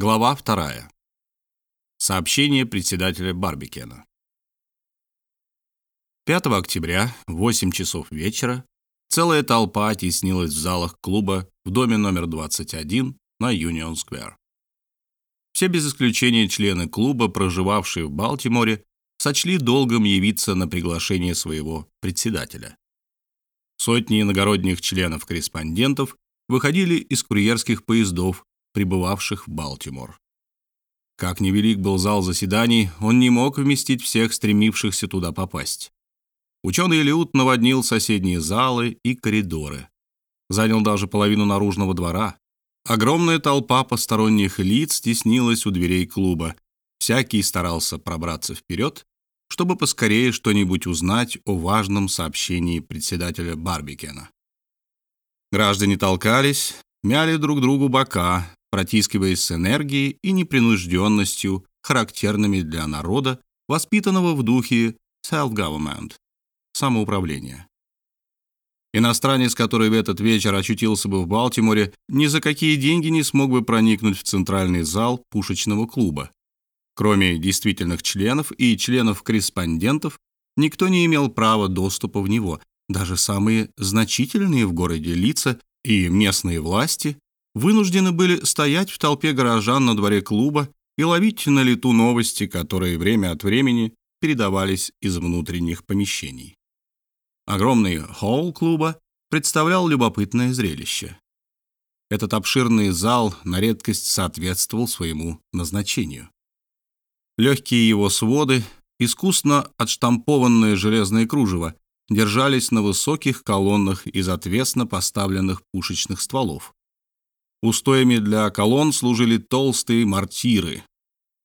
Глава 2. Сообщение председателя Барбикена. 5 октября, в 8 часов вечера, целая толпа теснилась в залах клуба в доме номер 21 на Юнион-сквер. Все без исключения члены клуба, проживавшие в Балтиморе, сочли долгом явиться на приглашение своего председателя. Сотни иногородних членов-корреспондентов выходили из курьерских поездов, прибывавших в Балтимор. Как невелик был зал заседаний, он не мог вместить всех стремившихся туда попасть. Ученый люд наводнил соседние залы и коридоры. Занял даже половину наружного двора. Огромная толпа посторонних лиц теснилась у дверей клуба. Всякий старался пробраться вперед, чтобы поскорее что-нибудь узнать о важном сообщении председателя Барбикена. Граждане толкались, мяли друг другу бока, протискиваясь с энергией и непринужденностью, характерными для народа, воспитанного в духе self-government, самоуправления. Иностранец, который в этот вечер очутился бы в Балтиморе, ни за какие деньги не смог бы проникнуть в центральный зал пушечного клуба. Кроме действительных членов и членов-корреспондентов, никто не имел права доступа в него, даже самые значительные в городе лица и местные власти вынуждены были стоять в толпе горожан на дворе клуба и ловить на лету новости, которые время от времени передавались из внутренних помещений. Огромный холл клуба представлял любопытное зрелище. Этот обширный зал на редкость соответствовал своему назначению. Легкие его своды, искусно отштампованное железное кружево, держались на высоких колоннах из отвесно поставленных пушечных стволов. Устоями для колонн служили толстые мортиры.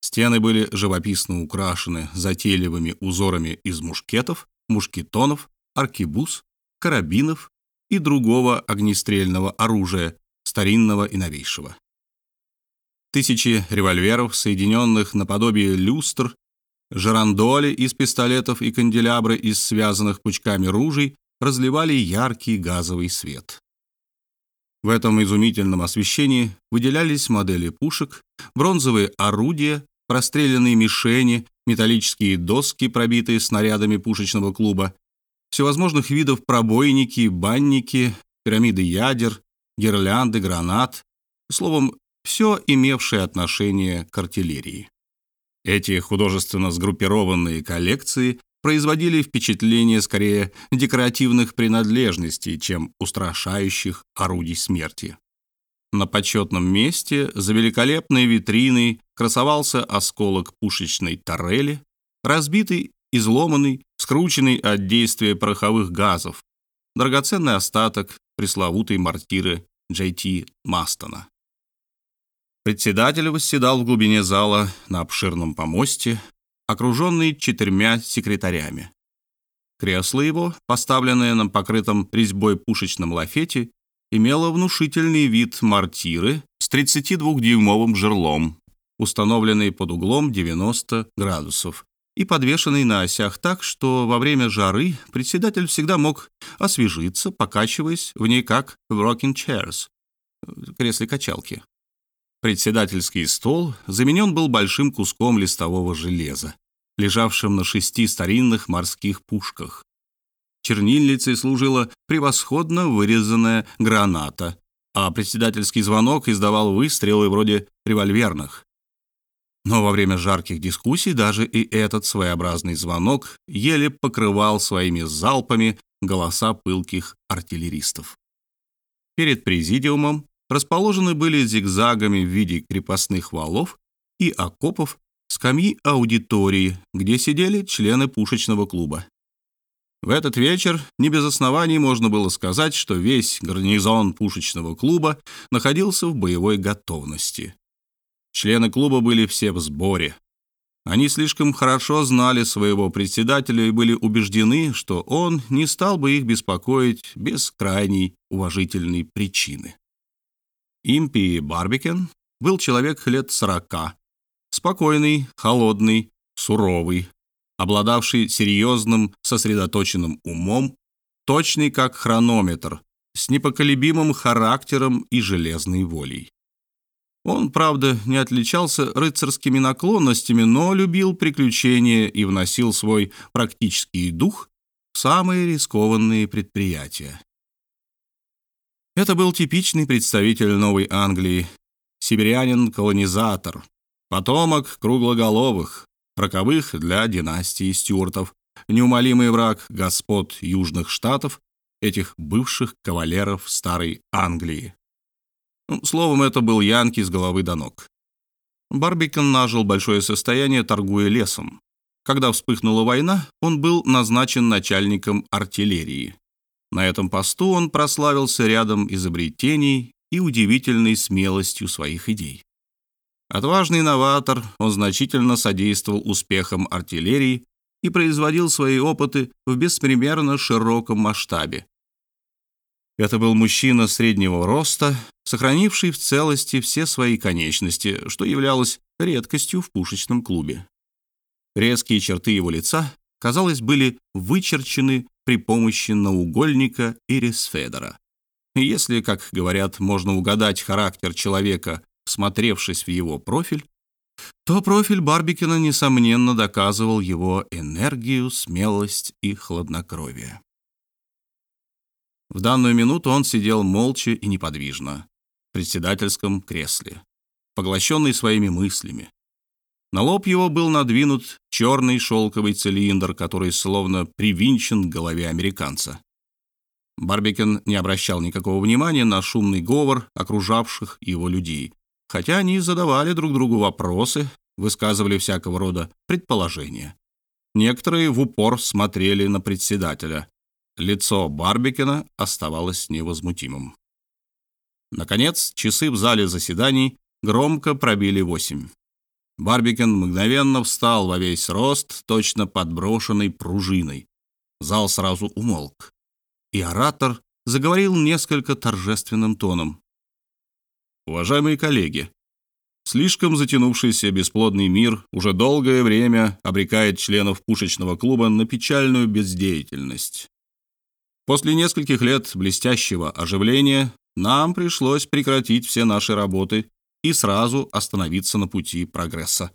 Стены были живописно украшены затейливыми узорами из мушкетов, мушкетонов, аркебуз, карабинов и другого огнестрельного оружия, старинного и новейшего. Тысячи револьверов, соединенных наподобие люстр, жерандоли из пистолетов и канделябры из связанных пучками ружей разливали яркий газовый свет. В этом изумительном освещении выделялись модели пушек, бронзовые орудия, простреленные мишени, металлические доски, пробитые снарядами пушечного клуба, всевозможных видов пробойники, банники, пирамиды ядер, гирлянды, гранат, словом, все имевшее отношение к артиллерии. Эти художественно сгруппированные коллекции производили впечатление скорее декоративных принадлежностей, чем устрашающих орудий смерти. На почетном месте за великолепной витриной красовался осколок пушечной тарели, разбитый, изломанный, скрученный от действия пороховых газов, драгоценный остаток пресловутой мортиры Джей Мастона. Председатель восседал в глубине зала на обширном помосте, окруженный четырьмя секретарями. Кресло его, поставленное на покрытом резьбой пушечном лафете, имело внушительный вид мортиры с 32-дюймовым жерлом, установленный под углом 90 градусов и подвешенный на осях так, что во время жары председатель всегда мог освежиться, покачиваясь в ней как в rocking chairs, кресле качалки. Председательский стол заменен был большим куском листового железа, лежавшим на шести старинных морских пушках. Чернильницей служила превосходно вырезанная граната, а председательский звонок издавал выстрелы вроде револьверных. Но во время жарких дискуссий даже и этот своеобразный звонок еле покрывал своими залпами голоса пылких артиллеристов. Перед президиумом расположены были зигзагами в виде крепостных валов и окопов скамьи аудитории, где сидели члены пушечного клуба. В этот вечер не без оснований можно было сказать, что весь гарнизон пушечного клуба находился в боевой готовности. Члены клуба были все в сборе. Они слишком хорошо знали своего председателя и были убеждены, что он не стал бы их беспокоить без крайней уважительной причины. Импи Барбикен был человек лет сорока, спокойный, холодный, суровый, обладавший серьезным, сосредоточенным умом, точный как хронометр, с непоколебимым характером и железной волей. Он, правда, не отличался рыцарскими наклонностями, но любил приключения и вносил свой практический дух в самые рискованные предприятия. Это был типичный представитель Новой Англии, сибирянин-колонизатор, потомок круглоголовых, роковых для династии Стюартов, неумолимый враг господ Южных Штатов, этих бывших кавалеров Старой Англии. Ну, словом, это был Янки с головы до ног. Барбикен нажил большое состояние, торгуя лесом. Когда вспыхнула война, он был назначен начальником артиллерии. На этом посту он прославился рядом изобретений и удивительной смелостью своих идей. Отважный новатор, он значительно содействовал успехам артиллерии и производил свои опыты в беспримерно широком масштабе, это был мужчина среднего роста, сохранивший в целости все свои конечности, что являлось редкостью в пушечном клубе. Резкие черты его лица, казалось, были вычерчены при помощи наугольника и ресфедера. если, как говорят, можно угадать характер человека, смотревшись в его профиль, то профиль Барбикина, несомненно, доказывал его энергию, смелость и хладнокровие. В данную минуту он сидел молча и неподвижно в председательском кресле, поглощенный своими мыслями. На лоб его был надвинут черный шелковый цилиндр, который словно привинчен к голове американца. Барбикен не обращал никакого внимания на шумный говор окружавших его людей, хотя они задавали друг другу вопросы, высказывали всякого рода предположения. Некоторые в упор смотрели на председателя, Лицо Барбикина оставалось невозмутимым. Наконец, часы в зале заседаний громко пробили восемь. Барбикен мгновенно встал во весь рост, точно подброшенной пружиной. Зал сразу умолк. И оратор заговорил несколько торжественным тоном. «Уважаемые коллеги, слишком затянувшийся бесплодный мир уже долгое время обрекает членов пушечного клуба на печальную бездеятельность. После нескольких лет блестящего оживления нам пришлось прекратить все наши работы и сразу остановиться на пути прогресса.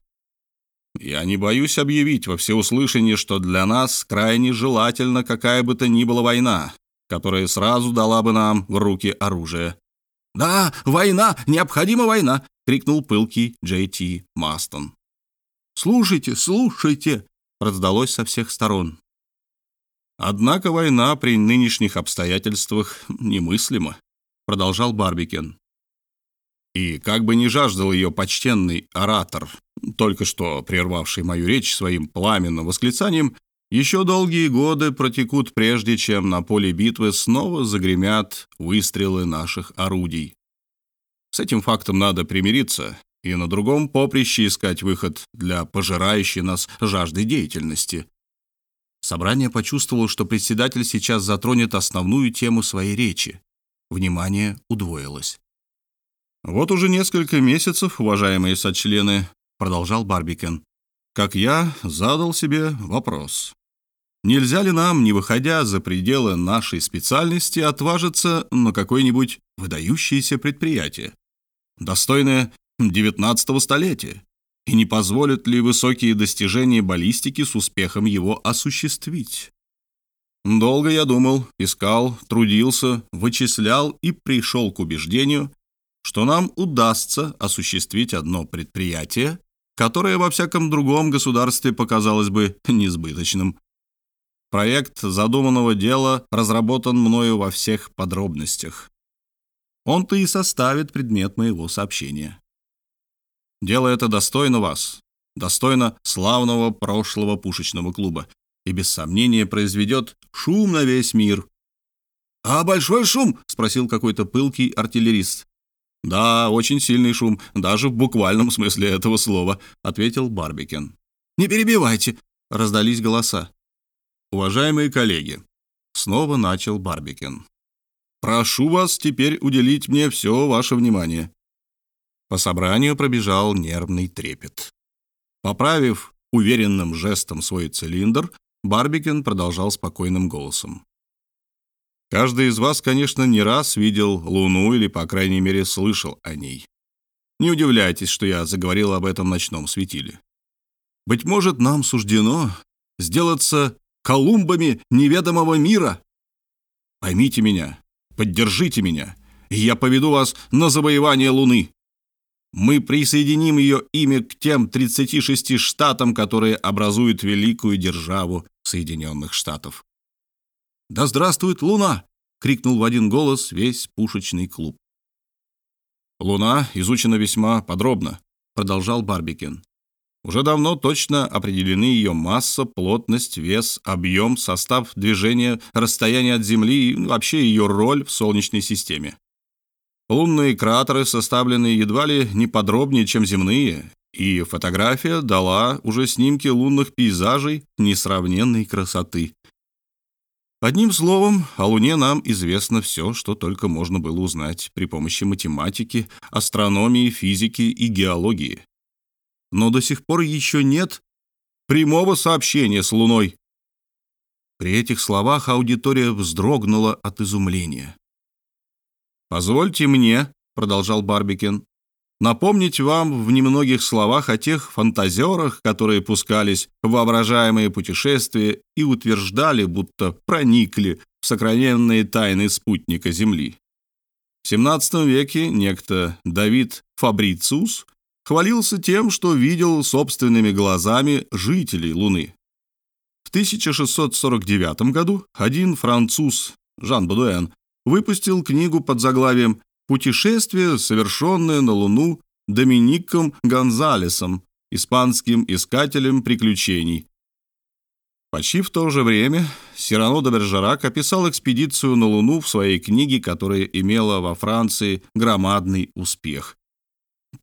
Я не боюсь объявить во всеуслышание, что для нас крайне желательна какая бы то ни была война, которая сразу дала бы нам в руки оружие. «Да, война! Необходима война!» — крикнул пылкий Джей Ти Мастон. «Слушайте, слушайте!» — раздалось со всех сторон. Однако война при нынешних обстоятельствах немыслима, продолжал Барбикен. И как бы ни жаждал ее почтенный оратор, только что прервавший мою речь своим пламенным восклицанием, еще долгие годы протекут, прежде чем на поле битвы снова загремят выстрелы наших орудий. С этим фактом надо примириться и на другом поприще искать выход для пожирающей нас жажды деятельности, Собрание почувствовало, что председатель сейчас затронет основную тему своей речи. Внимание удвоилось. «Вот уже несколько месяцев, уважаемые сочлены», — продолжал Барбикен, «как я задал себе вопрос. Нельзя ли нам, не выходя за пределы нашей специальности, отважиться на какое-нибудь выдающееся предприятие, достойное XIX столетия, и не позволят ли высокие достижения баллистики с успехом его осуществить. Долго я думал, искал, трудился, вычислял и пришел к убеждению, что нам удастся осуществить одно предприятие, которое во всяком другом государстве показалось бы несбыточным. Проект задуманного дела разработан мною во всех подробностях. Он-то и составит предмет моего сообщения. Дело это достойно вас, достойно славного прошлого пушечного клуба и без сомнения произведет шум на весь мир. «А большой шум?» — спросил какой-то пылкий артиллерист. «Да, очень сильный шум, даже в буквальном смысле этого слова», — ответил Барбикен. «Не перебивайте», — раздались голоса. «Уважаемые коллеги», — снова начал Барбикен. «Прошу вас теперь уделить мне все ваше внимание. По собранию пробежал нервный трепет. Поправив уверенным жестом свой цилиндр, Барбикен продолжал спокойным голосом. «Каждый из вас, конечно, не раз видел Луну или, по крайней мере, слышал о ней. Не удивляйтесь, что я заговорил об этом ночном светиле. Быть может, нам суждено сделаться Колумбами неведомого мира. Поймите меня, поддержите меня, и я поведу вас на завоевание Луны. Мы присоединим ее имя к тем 36 штатам, которые образуют великую державу Соединенных Штатов. «Да здравствует Луна!» — крикнул в один голос весь пушечный клуб. «Луна изучена весьма подробно», — продолжал Барбикин. «Уже давно точно определены ее масса, плотность, вес, объем, состав движения, расстояние от Земли и вообще ее роль в Солнечной системе. Лунные кратеры составлены едва ли не подробнее, чем земные, и фотография дала уже снимки лунных пейзажей несравненной красоты. Одним словом, о Луне нам известно все, что только можно было узнать при помощи математики, астрономии, физики и геологии. Но до сих пор еще нет прямого сообщения с Луной. При этих словах аудитория вздрогнула от изумления. «Позвольте мне», — продолжал Барбикин, «напомнить вам в немногих словах о тех фантазерах, которые пускались в воображаемые путешествия и утверждали, будто проникли в сокровенные тайны спутника Земли. В XVII веке некто Давид Фабрициус хвалился тем, что видел собственными глазами жителей Луны. В 1649 году один француз, Жан Бодуэн, выпустил книгу под заглавием «Путешествие, совершенное на Луну Домиником Гонзалесом, испанским искателем приключений». Почти в то же время Сирано де Бержерак описал экспедицию на Луну в своей книге, которая имела во Франции громадный успех.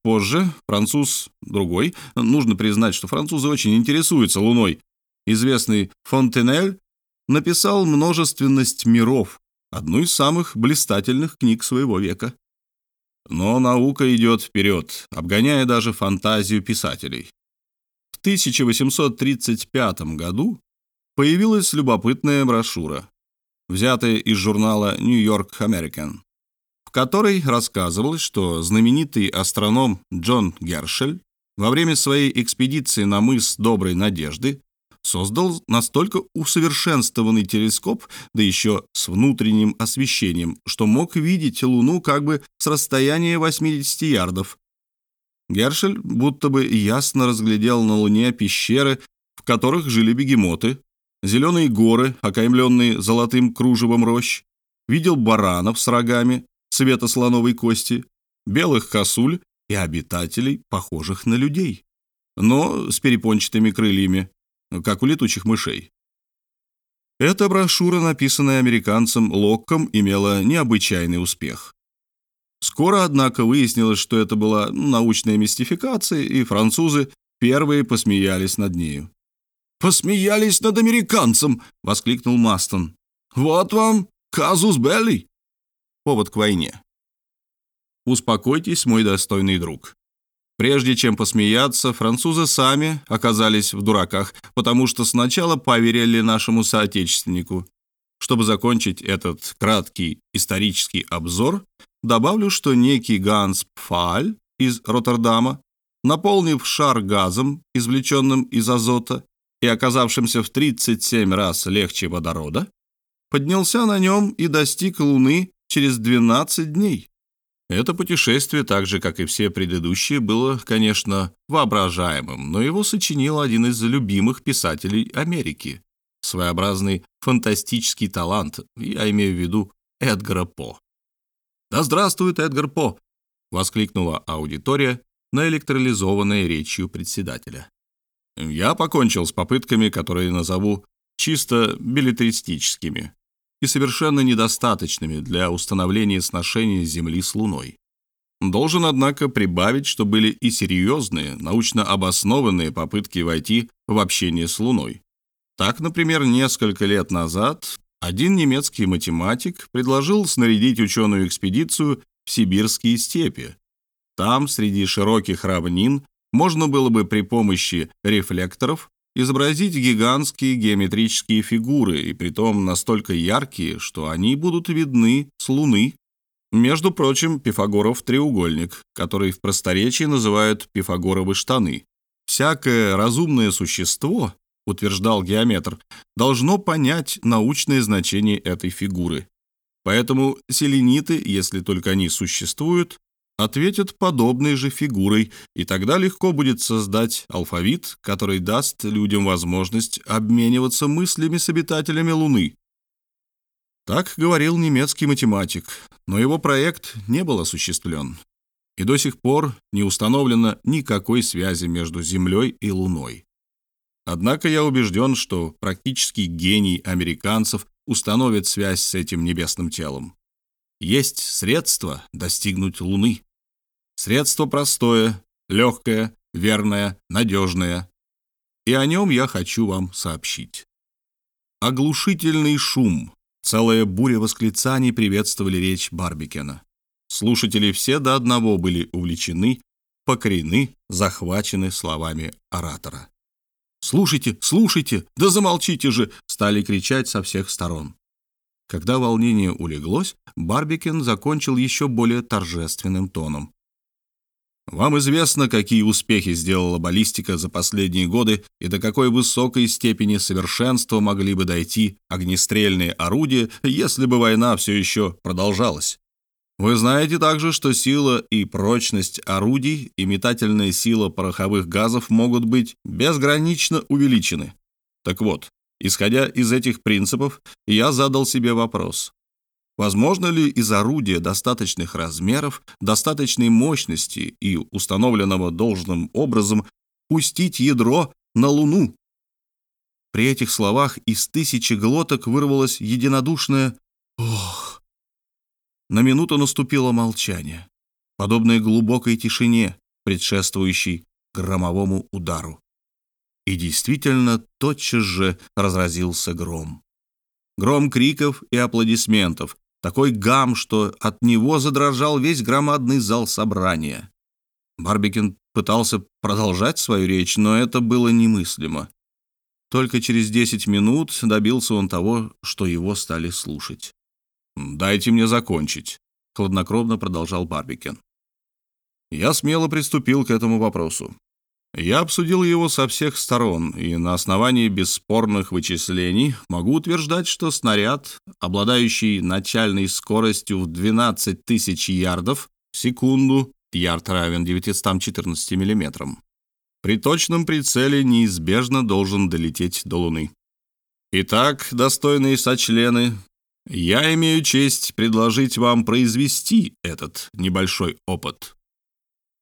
Позже француз другой, нужно признать, что французы очень интересуются Луной, известный Фонтенель написал «Множественность миров», одну из самых блистательных книг своего века. Но наука идет вперед, обгоняя даже фантазию писателей. В 1835 году появилась любопытная брошюра, взятая из журнала New York American, в которой рассказывалось, что знаменитый астроном Джон Гершель во время своей экспедиции на мыс Доброй Надежды создал настолько усовершенствованный телескоп, да еще с внутренним освещением, что мог видеть Луну как бы с расстояния 80 ярдов. Гершель будто бы ясно разглядел на Луне пещеры, в которых жили бегемоты, зеленые горы, окаймленные золотым кружевом рощ, видел баранов с рогами цвета слоновой кости, белых косуль и обитателей, похожих на людей, но с перепончатыми крыльями, как у летучих мышей. Эта брошюра, написанная американцем Локком, имела необычайный успех. Скоро, однако, выяснилось, что это была научная мистификация, и французы первые посмеялись над нею. «Посмеялись над американцем!» — воскликнул Мастон. «Вот вам казус белли!» Повод к войне. «Успокойтесь, мой достойный друг. Прежде чем посмеяться, французы сами оказались в дураках, потому что сначала поверили нашему соотечественнику. Чтобы закончить этот краткий исторический обзор, добавлю, что некий Ганс Пфаль из Роттердама, наполнив шар газом, извлеченным из азота и оказавшимся в 37 раз легче водорода, поднялся на нем и достиг Луны через 12 дней. Это путешествие, так же, как и все предыдущие, было, конечно, воображаемым, но его сочинил один из любимых писателей Америки. Своеобразный фантастический талант, я имею в виду Эдгара По. «Да здравствует Эдгар По!» — воскликнула аудитория на электролизованной речью председателя. «Я покончил с попытками, которые назову чисто билетристическими и совершенно недостаточными для установления сношения Земли с Луной. Должен, однако, прибавить, что были и серьезные, научно обоснованные попытки войти в общение с Луной. Так, например, несколько лет назад один немецкий математик предложил снарядить ученую экспедицию в сибирские степи. Там, среди широких равнин, можно было бы при помощи рефлекторов изобразить гигантские геометрические фигуры, и притом настолько яркие, что они будут видны с Луны. Между прочим, Пифагоров треугольник, который в просторечии называют Пифагоровы штаны. Всякое разумное существо, утверждал геометр, должно понять научное значение этой фигуры. Поэтому селениты, если только они существуют, ответят подобной же фигурой, и тогда легко будет создать алфавит, который даст людям возможность обмениваться мыслями с обитателями Луны. Так говорил немецкий математик, но его проект не был осуществлен, и до сих пор не установлено никакой связи между Землей и Луной. Однако я убежден, что практический гений американцев установит связь с этим небесным телом. Есть средство достигнуть Луны. Средство простое, легкое, верное, надежное. И о нем я хочу вам сообщить. Оглушительный шум, целая буря восклицаний приветствовали речь Барбикена. Слушатели все до одного были увлечены, покорены, захвачены словами оратора. «Слушайте, слушайте, да замолчите же!» стали кричать со всех сторон. Когда волнение улеглось, Барбикен закончил еще более торжественным тоном. Вам известно, какие успехи сделала баллистика за последние годы и до какой высокой степени совершенства могли бы дойти огнестрельные орудия, если бы война все еще продолжалась. Вы знаете также, что сила и прочность орудий и метательная сила пороховых газов могут быть безгранично увеличены. Так вот, исходя из этих принципов, я задал себе вопрос. Возможно ли из орудия достаточных размеров, достаточной мощности и установленного должным образом пустить ядро на Луну? При этих словах из тысячи глоток вырвалось единодушное «Ох!». На минуту наступило молчание, подобное глубокой тишине, предшествующей громовому удару. И действительно, тотчас же разразился гром. Гром криков и аплодисментов, такой гам, что от него задрожал весь громадный зал собрания. Барбикин пытался продолжать свою речь, но это было немыслимо. Только через 10 минут добился он того, что его стали слушать. «Дайте мне закончить», — хладнокровно продолжал Барбикен. Я смело приступил к этому вопросу. Я обсудил его со всех сторон, и на основании бесспорных вычислений могу утверждать, что снаряд, обладающий начальной скоростью в 12 тысяч ярдов в секунду, ярд равен 914 миллиметрам, при точном прицеле неизбежно должен долететь до Луны. Итак, достойные сочлены, я имею честь предложить вам произвести этот небольшой опыт.